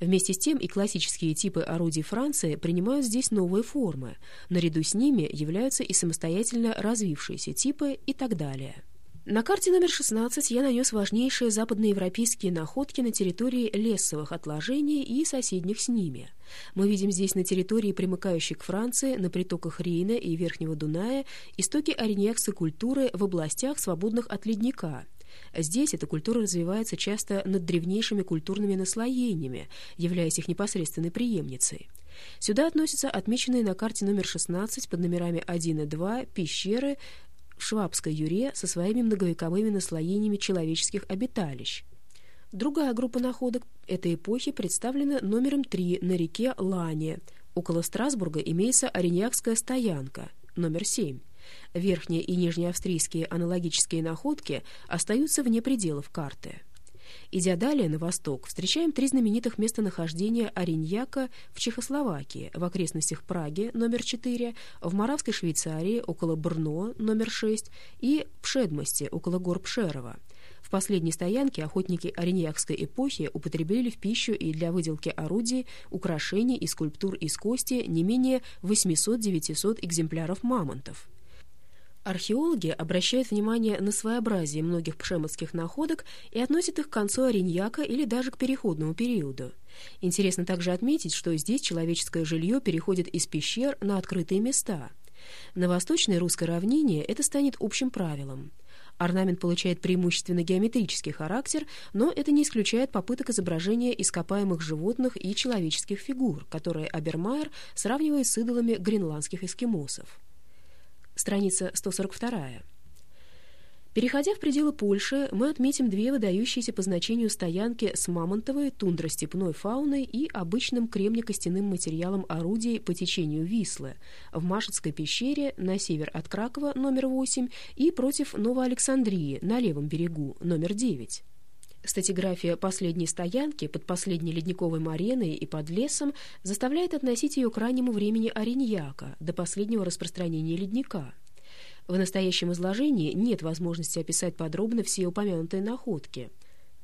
Вместе с тем и классические типы орудий Франции принимают здесь новые формы. Наряду с ними являются и самостоятельно развившиеся типы и так далее. На карте номер 16 я нанес важнейшие западноевропейские находки на территории лесовых отложений и соседних с ними. Мы видим здесь на территории, примыкающей к Франции, на притоках Рейна и Верхнего Дуная, истоки ареньякской культуры в областях, свободных от ледника. Здесь эта культура развивается часто над древнейшими культурными наслоениями, являясь их непосредственной преемницей. Сюда относятся отмеченные на карте номер 16 под номерами 1 и 2 пещеры, в Швабской Юре со своими многовековыми наслоениями человеческих обиталищ. Другая группа находок этой эпохи представлена номером 3 на реке Лане. Около Страсбурга имеется Ореньякская стоянка, номер 7. Верхние и нижнеавстрийские аналогические находки остаются вне пределов карты. Идя далее на восток, встречаем три знаменитых местонахождения Ориньяка в Чехословакии, в окрестностях Праги, номер 4, в Моравской Швейцарии, около Брно, номер 6, и в Шедмосте, около гор Пшерова. В последней стоянке охотники ориньякской эпохи употребили в пищу и для выделки орудий, украшений и скульптур из кости не менее 800-900 экземпляров мамонтов. Археологи обращают внимание на своеобразие многих пшемовских находок и относят их к концу Ориньяка или даже к переходному периоду. Интересно также отметить, что здесь человеческое жилье переходит из пещер на открытые места. На восточной русской равнине это станет общим правилом. Орнамент получает преимущественно геометрический характер, но это не исключает попыток изображения ископаемых животных и человеческих фигур, которые Абермайер сравнивает с идолами гренландских эскимосов страница 142. Переходя в пределы Польши, мы отметим две выдающиеся по значению стоянки с мамонтовой, тундро-степной фауной и обычным кремнекостяным материалом орудий по течению Вислы в Машецкой пещере на север от Кракова, номер 8, и против Новоалександрии на левом берегу, номер 9. Статиграфия последней стоянки под последней ледниковой мареной и под лесом заставляет относить ее к раннему времени Ориньяка, до последнего распространения ледника. В настоящем изложении нет возможности описать подробно все упомянутые находки.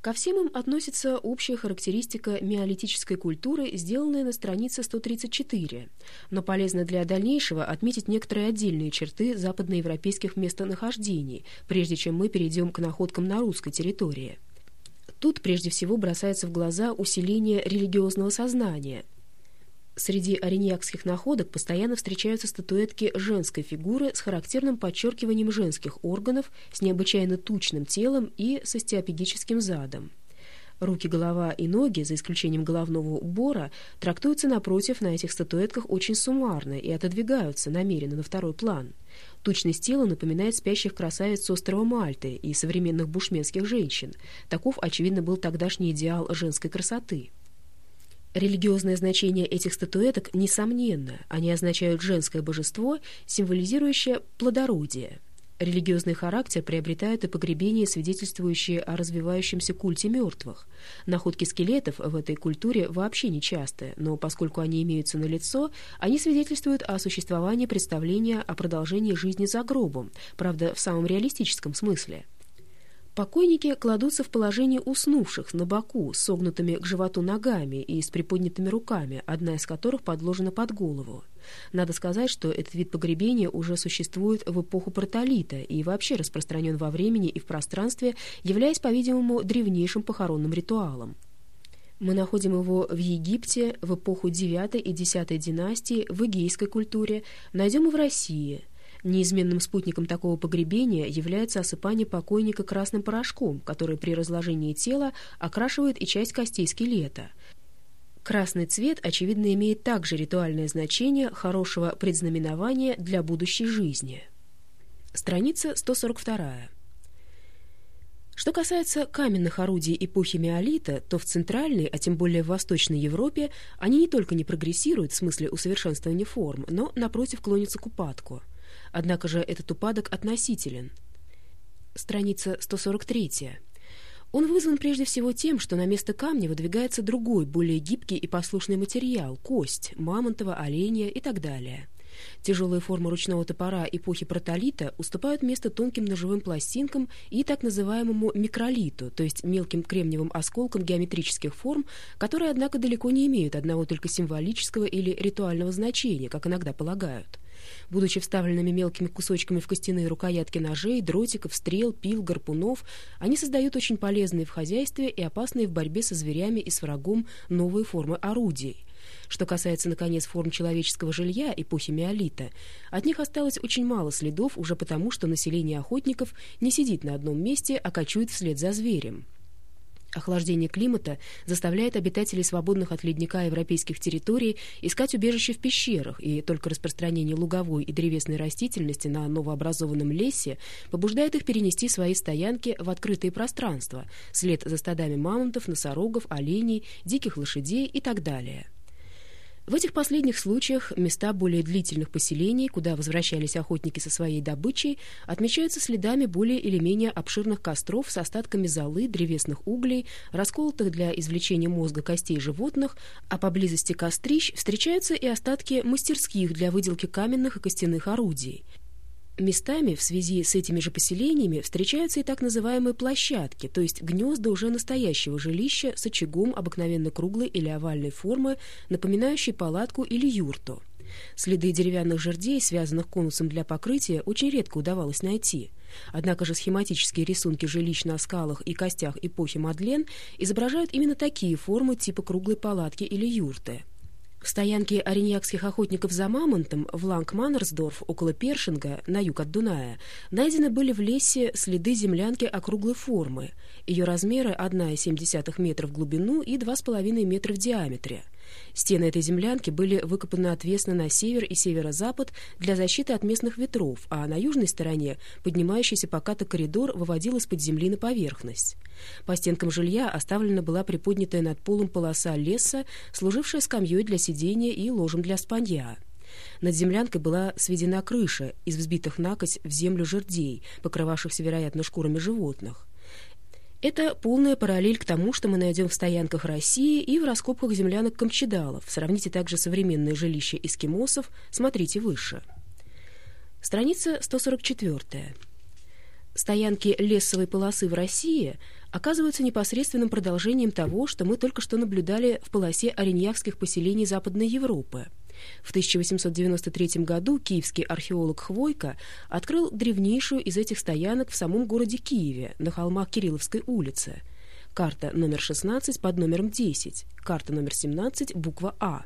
Ко всем им относится общая характеристика миолитической культуры, сделанная на странице 134, но полезно для дальнейшего отметить некоторые отдельные черты западноевропейских местонахождений, прежде чем мы перейдем к находкам на русской территории. Тут прежде всего бросается в глаза усиление религиозного сознания. Среди ореньякских находок постоянно встречаются статуэтки женской фигуры с характерным подчеркиванием женских органов, с необычайно тучным телом и со стеопегическим задом. Руки, голова и ноги, за исключением головного убора, трактуются напротив на этих статуэтках очень суммарно и отодвигаются намеренно на второй план. Тучность тела напоминает спящих красавиц с острова Мальты и современных бушменских женщин. Таков, очевидно, был тогдашний идеал женской красоты. Религиозное значение этих статуэток несомненно. Они означают женское божество, символизирующее плодородие. Религиозный характер приобретают и погребения, свидетельствующие о развивающемся культе мертвых. Находки скелетов в этой культуре вообще нечасты, но поскольку они имеются на лицо, они свидетельствуют о существовании представления о продолжении жизни за гробом, правда, в самом реалистическом смысле. Покойники кладутся в положение уснувших на боку, согнутыми к животу ногами и с приподнятыми руками, одна из которых подложена под голову. Надо сказать, что этот вид погребения уже существует в эпоху протолита и вообще распространен во времени и в пространстве, являясь, по-видимому, древнейшим похоронным ритуалом. Мы находим его в Египте в эпоху IX и X династии, в эгейской культуре, найдем и в России – Неизменным спутником такого погребения является осыпание покойника красным порошком, который при разложении тела окрашивает и часть костей скелета. Красный цвет, очевидно, имеет также ритуальное значение хорошего предзнаменования для будущей жизни. Страница 142. Что касается каменных орудий эпохи Миолита, то в Центральной, а тем более в Восточной Европе, они не только не прогрессируют в смысле усовершенствования форм, но, напротив, клонятся к упадку – Однако же этот упадок относителен. Страница 143. Он вызван прежде всего тем, что на место камня выдвигается другой, более гибкий и послушный материал – кость, мамонтова, оленя и так далее – Тяжелые формы ручного топора эпохи протолита уступают место тонким ножевым пластинкам и так называемому микролиту, то есть мелким кремниевым осколкам геометрических форм, которые, однако, далеко не имеют одного только символического или ритуального значения, как иногда полагают. Будучи вставленными мелкими кусочками в костяные рукоятки ножей, дротиков, стрел, пил, гарпунов, они создают очень полезные в хозяйстве и опасные в борьбе со зверями и с врагом новые формы орудий. Что касается, наконец, форм человеческого жилья эпохи Миолита, от них осталось очень мало следов уже потому, что население охотников не сидит на одном месте, а кочует вслед за зверем. Охлаждение климата заставляет обитателей свободных от ледника европейских территорий искать убежище в пещерах, и только распространение луговой и древесной растительности на новообразованном лесе побуждает их перенести свои стоянки в открытые пространства, след за стадами мамонтов, носорогов, оленей, диких лошадей и так далее. В этих последних случаях места более длительных поселений, куда возвращались охотники со своей добычей, отмечаются следами более или менее обширных костров с остатками золы, древесных углей, расколотых для извлечения мозга костей животных, а поблизости кострищ встречаются и остатки мастерских для выделки каменных и костяных орудий. Местами в связи с этими же поселениями встречаются и так называемые площадки, то есть гнезда уже настоящего жилища с очагом обыкновенно круглой или овальной формы, напоминающей палатку или юрту. Следы деревянных жердей, связанных конусом для покрытия, очень редко удавалось найти. Однако же схематические рисунки жилищ на скалах и костях эпохи Мадлен изображают именно такие формы типа круглой палатки или юрты. В стоянке ореньякских охотников за мамонтом в Ланг-Маннерсдорф около Першинга, на юг от Дуная, найдены были в лесе следы землянки округлой формы. Ее размеры 1,7 метра в глубину и 2,5 метра в диаметре. Стены этой землянки были выкопаны отвесно на север и северо-запад для защиты от местных ветров, а на южной стороне поднимающийся покатый коридор выводил из-под земли на поверхность. По стенкам жилья оставлена была приподнятая над полом полоса леса, служившая скамьей для сидения и ложем для спанья. Над землянкой была сведена крыша из взбитых накось в землю жердей, покрывавшихся, вероятно, шкурами животных. Это полная параллель к тому, что мы найдем в стоянках России и в раскопках землянок камчедалов. Сравните также современные жилища эскимосов, смотрите выше. Страница 144. Стоянки лесовой полосы в России оказываются непосредственным продолжением того, что мы только что наблюдали в полосе ореньякских поселений Западной Европы. В 1893 году киевский археолог Хвойко открыл древнейшую из этих стоянок в самом городе Киеве, на холмах Кирилловской улицы. Карта номер 16 под номером 10, карта номер 17, буква А.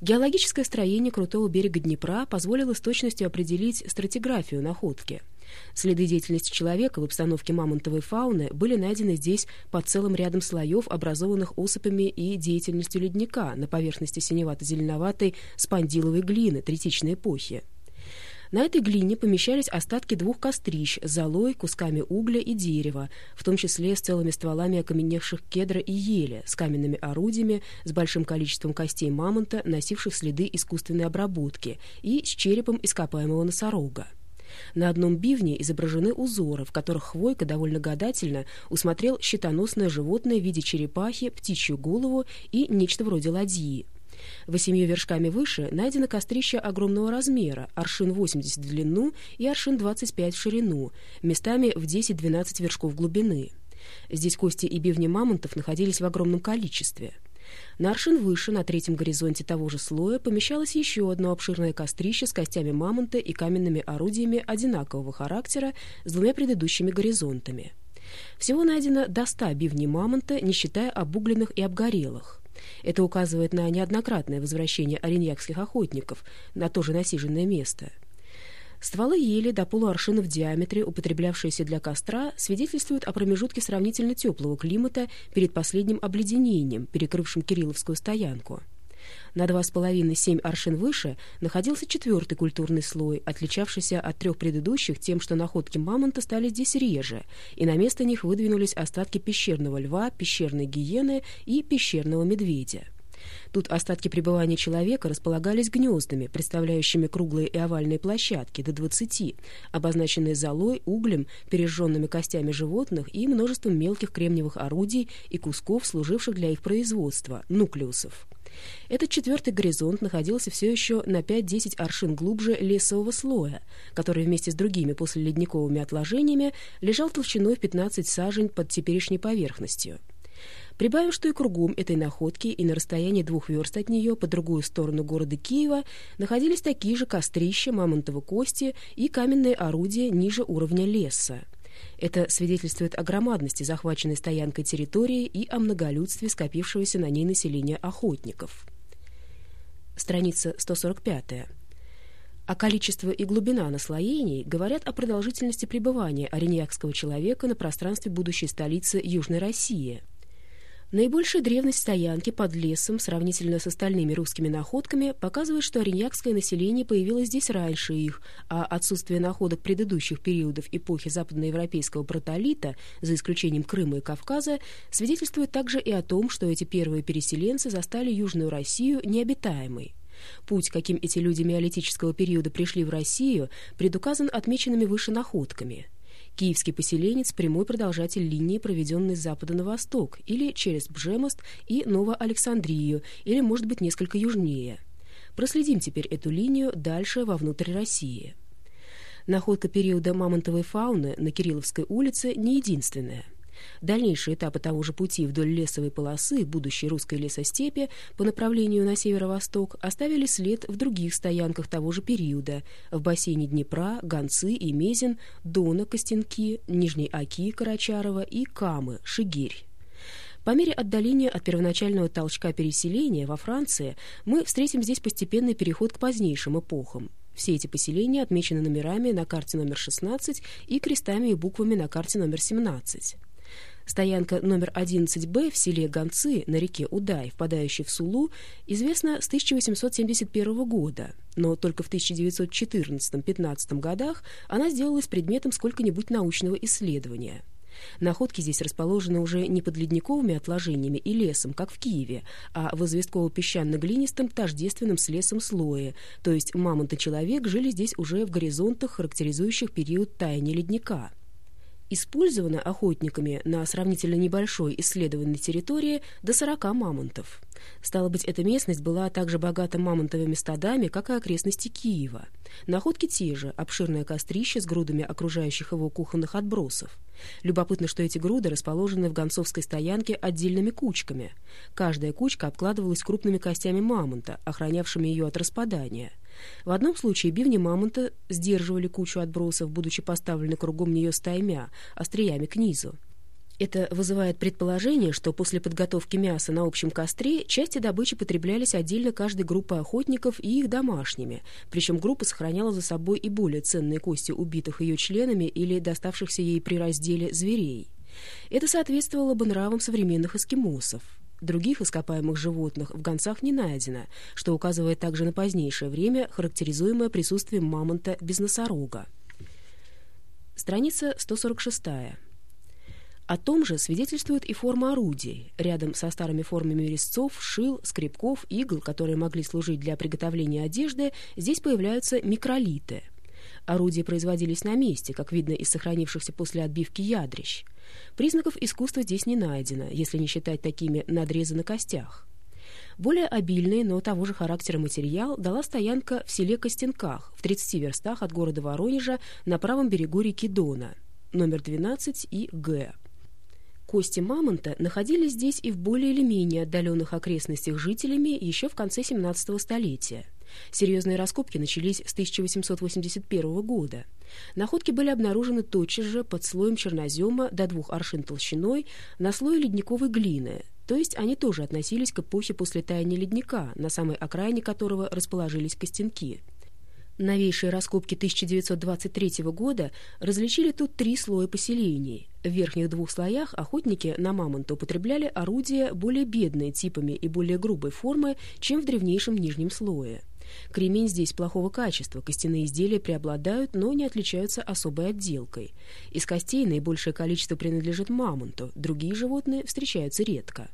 Геологическое строение крутого берега Днепра позволило с точностью определить стратиграфию находки – Следы деятельности человека в обстановке мамонтовой фауны были найдены здесь под целым рядом слоев, образованных осыпями и деятельностью ледника на поверхности синевато-зеленоватой спондиловой глины третичной эпохи. На этой глине помещались остатки двух кострищ с золой, кусками угля и дерева, в том числе с целыми стволами окаменевших кедра и ели, с каменными орудиями, с большим количеством костей мамонта, носивших следы искусственной обработки, и с черепом ископаемого носорога. На одном бивне изображены узоры, в которых Хвойка довольно гадательно усмотрел щитоносное животное в виде черепахи, птичью голову и нечто вроде ладьи. Восемью вершками выше найдено кострище огромного размера, аршин 80 в длину и аршин 25 в ширину, местами в 10-12 вершков глубины. Здесь кости и бивни мамонтов находились в огромном количестве. На аршин выше, на третьем горизонте того же слоя, помещалось еще одно обширное кострище с костями мамонта и каменными орудиями одинакового характера с двумя предыдущими горизонтами. Всего найдено до ста бивней мамонта, не считая обугленных и обгорелых. Это указывает на неоднократное возвращение ореньякских охотников на то же насиженное место – Стволы ели до полуаршина в диаметре, употреблявшиеся для костра, свидетельствуют о промежутке сравнительно теплого климата перед последним обледенением, перекрывшим Кирилловскую стоянку. На 2,5-7 аршин выше находился четвертый культурный слой, отличавшийся от трех предыдущих тем, что находки мамонта стали здесь реже, и на место них выдвинулись остатки пещерного льва, пещерной гиены и пещерного медведя. Тут остатки пребывания человека располагались гнездами, представляющими круглые и овальные площадки до 20, обозначенные золой, углем, пережженными костями животных и множеством мелких кремниевых орудий и кусков, служивших для их производства, нуклеусов. Этот четвертый горизонт находился все еще на 5-10 аршин глубже лесового слоя, который вместе с другими послеледниковыми отложениями лежал толщиной в 15 сажень под теперешней поверхностью. Прибавим, что и кругом этой находки, и на расстоянии двух верст от нее, по другую сторону города Киева, находились такие же кострища, мамонтовы кости и каменные орудия ниже уровня леса. Это свидетельствует о громадности захваченной стоянкой территории и о многолюдстве скопившегося на ней населения охотников. Страница 145. А количество и глубина наслоений говорят о продолжительности пребывания ореньякского человека на пространстве будущей столицы Южной России – Наибольшая древность стоянки под лесом, сравнительно с остальными русскими находками, показывает, что ореньякское население появилось здесь раньше их, а отсутствие находок предыдущих периодов эпохи западноевропейского протолита, за исключением Крыма и Кавказа, свидетельствует также и о том, что эти первые переселенцы застали Южную Россию необитаемой. Путь, каким эти люди миолитического периода пришли в Россию, предуказан отмеченными выше находками – Киевский поселенец – прямой продолжатель линии, проведенной с запада на восток, или через Бжемост и Новоалександрию, или, может быть, несколько южнее. Проследим теперь эту линию дальше вовнутрь России. Находка периода мамонтовой фауны на Кирилловской улице не единственная – Дальнейшие этапы того же пути вдоль лесовой полосы будущей русской лесостепи по направлению на северо-восток оставили след в других стоянках того же периода в бассейне Днепра, Гонцы и Мезин, Дона, Костенки, Нижней Оки, Карачарова и Камы, Шигирь. По мере отдаления от первоначального толчка переселения во Франции мы встретим здесь постепенный переход к позднейшим эпохам. Все эти поселения отмечены номерами на карте номер 16 и крестами и буквами на карте номер 17. Стоянка номер 11Б в селе Гонцы на реке Удай, впадающей в Сулу, известна с 1871 года, но только в 1914-15 годах она сделалась предметом сколько-нибудь научного исследования. Находки здесь расположены уже не под ледниковыми отложениями и лесом, как в Киеве, а в известково-песчано-глинистом тождественном с лесом слое, то есть мамонт и человек жили здесь уже в горизонтах, характеризующих период таяния ледника использовано охотниками на сравнительно небольшой исследованной территории до 40 мамонтов. Стало быть, эта местность была также богата мамонтовыми стадами, как и окрестности Киева. Находки те же, обширное кострище с грудами окружающих его кухонных отбросов. Любопытно, что эти груды расположены в гонцовской стоянке отдельными кучками. Каждая кучка обкладывалась крупными костями мамонта, охранявшими ее от распадания. В одном случае бивни мамонта сдерживали кучу отбросов, будучи поставлены кругом нее стаймя, остриями к низу. Это вызывает предположение, что после подготовки мяса на общем костре части добычи потреблялись отдельно каждой группой охотников и их домашними, причем группа сохраняла за собой и более ценные кости убитых ее членами или доставшихся ей при разделе зверей. Это соответствовало бы нравам современных эскимосов. Других ископаемых животных в гонцах не найдено, что указывает также на позднейшее время, характеризуемое присутствием мамонта без носорога. Страница 146. О том же свидетельствует и форма орудий. Рядом со старыми формами резцов, шил, скребков, игл, которые могли служить для приготовления одежды, здесь появляются микролиты. Орудия производились на месте, как видно из сохранившихся после отбивки ядрищ. Признаков искусства здесь не найдено, если не считать такими надрезы на костях. Более обильный, но того же характера материал дала стоянка в селе Костенках, в 30 верстах от города Воронежа на правом берегу реки Дона, номер 12 и Г. Кости мамонта находились здесь и в более или менее отдаленных окрестностях жителями еще в конце 17 столетия. Серьезные раскопки начались с 1881 года. Находки были обнаружены тотчас же под слоем чернозема до двух аршин толщиной на слое ледниковой глины, то есть они тоже относились к эпохе после таяния ледника, на самой окраине которого расположились костянки. Новейшие раскопки 1923 года различили тут три слоя поселений. В верхних двух слоях охотники на мамонта употребляли орудия более бедные типами и более грубой формы, чем в древнейшем нижнем слое. Кремень здесь плохого качества, костяные изделия преобладают, но не отличаются особой отделкой. Из костей наибольшее количество принадлежит мамонту, другие животные встречаются редко.